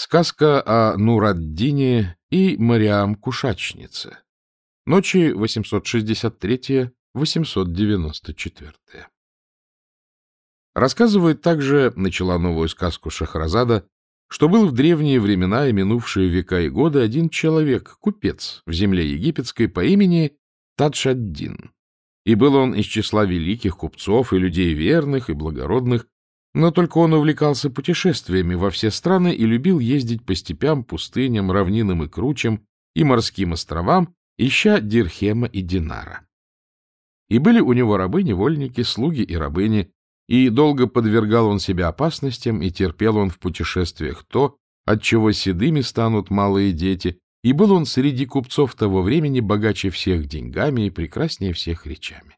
Сказка о Нураддине и Мариам Кушачнице. Ночи 863-894. Рассказывает также, начала новую сказку Шахразада, что был в древние времена и минувшие века и годы один человек, купец в земле египетской по имени Тадшаддин. И был он из числа великих купцов и людей верных и благородных, но только он увлекался путешествиями во все страны и любил ездить по степям, пустыням, равнинам и кручам и морским островам, ища Дирхема и Динара. И были у него рабы-невольники, слуги и рабыни, и долго подвергал он себя опасностям, и терпел он в путешествиях то, от чего седыми станут малые дети, и был он среди купцов того времени богаче всех деньгами и прекраснее всех речами.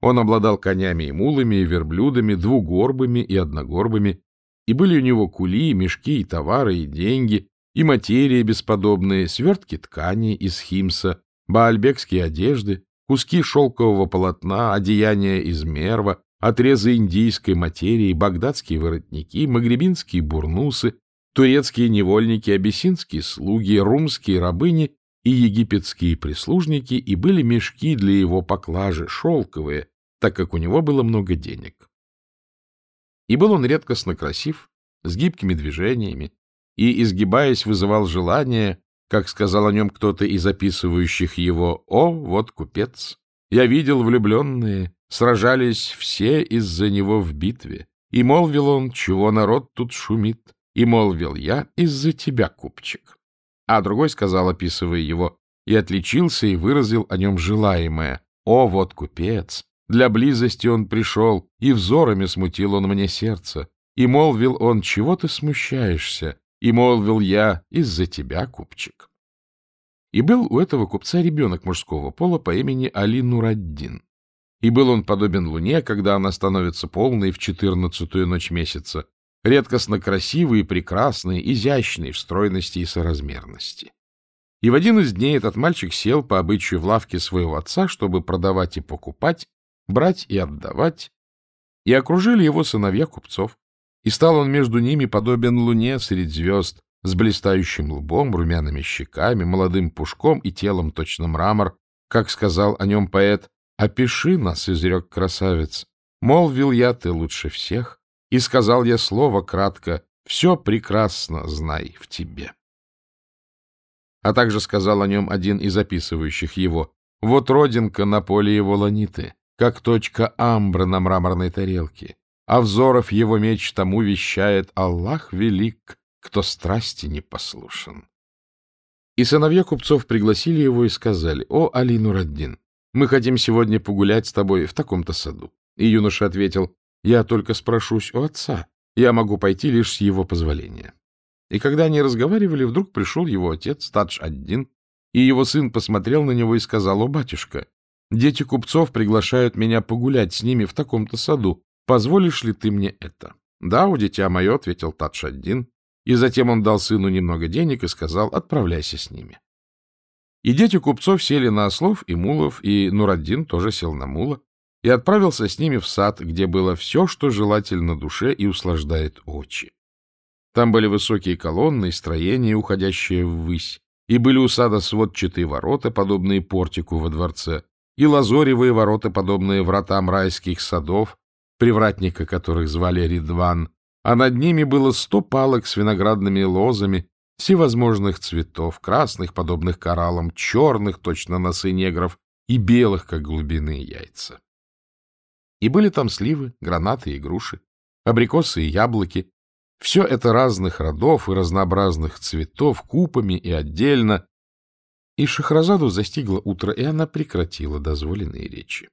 Он обладал конями и мулами, и верблюдами, двугорбыми и одногорбыми, и были у него кули, мешки, и товары, и деньги, и материи бесподобные, свертки ткани из химса, баальбекские одежды, куски шелкового полотна, одеяния из мерва, отрезы индийской материи, багдадские воротники, магребинские бурнусы, турецкие невольники, абиссинские слуги, румские рабыни и египетские прислужники, и были мешки для его поклажи, шелковые, так как у него было много денег. И был он редкостно красив, с гибкими движениями, и, изгибаясь, вызывал желание, как сказал о нем кто-то из записывающих его, «О, вот купец! Я видел влюбленные, сражались все из-за него в битве, и молвил он, чего народ тут шумит, и молвил я из-за тебя, купчик. А другой сказал, описывая его, и отличился, и выразил о нем желаемое. О, вот купец! Для близости он пришел, и взорами смутил он мне сердце. И молвил он, чего ты смущаешься? И молвил я, из-за тебя, купчик. И был у этого купца ребенок мужского пола по имени Али Нураддин. И был он подобен луне, когда она становится полной в четырнадцатую ночь месяца, редкостно красивый и прекрасный, изящный в стройности и соразмерности. И в один из дней этот мальчик сел по обычаю в лавке своего отца, чтобы продавать и покупать, брать и отдавать, и окружили его сыновья купцов. И стал он между ними подобен луне средь звезд, с блистающим лбом, румяными щеками, молодым пушком и телом точно мрамор, как сказал о нем поэт «Опиши нас», — изрек красавец. «Молвил я, ты лучше всех, и сказал я слово кратко, все прекрасно знай в тебе. А также сказал о нем один из описывающих его, вот родинка на поле его ланиты, как точка амбра на мраморной тарелке, а взоров его меч тому вещает Аллах велик, кто страсти не послушен. И сыновья купцов пригласили его и сказали, «О, Али Нураддин, мы хотим сегодня погулять с тобой в таком-то саду». И юноша ответил, я только спрошусь у отца. Я могу пойти лишь с его позволения. И когда они разговаривали, вдруг пришел его отец, Тадж-Аддин, и его сын посмотрел на него и сказал, «О, батюшка, дети купцов приглашают меня погулять с ними в таком-то саду. Позволишь ли ты мне это?» «Да, у дитя мое», — ответил Тадж-Аддин, и затем он дал сыну немного денег и сказал, «Отправляйся с ними». И дети купцов сели на ослов и мулов, и Нураддин тоже сел на мула, и отправился с ними в сад, где было все, что желательно душе и услаждает очи. Там были высокие колонны и строения, уходящие ввысь, и были у сада сводчатые ворота, подобные портику во дворце, и лазоревые ворота, подобные вратам райских садов, привратника которых звали Ридван, а над ними было сто палок с виноградными лозами всевозможных цветов, красных, подобных кораллам, черных, точно носы негров, и белых, как глубинные яйца. И были там сливы, гранаты и груши, абрикосы и яблоки. Все это разных родов и разнообразных цветов, купами и отдельно. И Шахразаду застигло утро, и она прекратила дозволенные речи.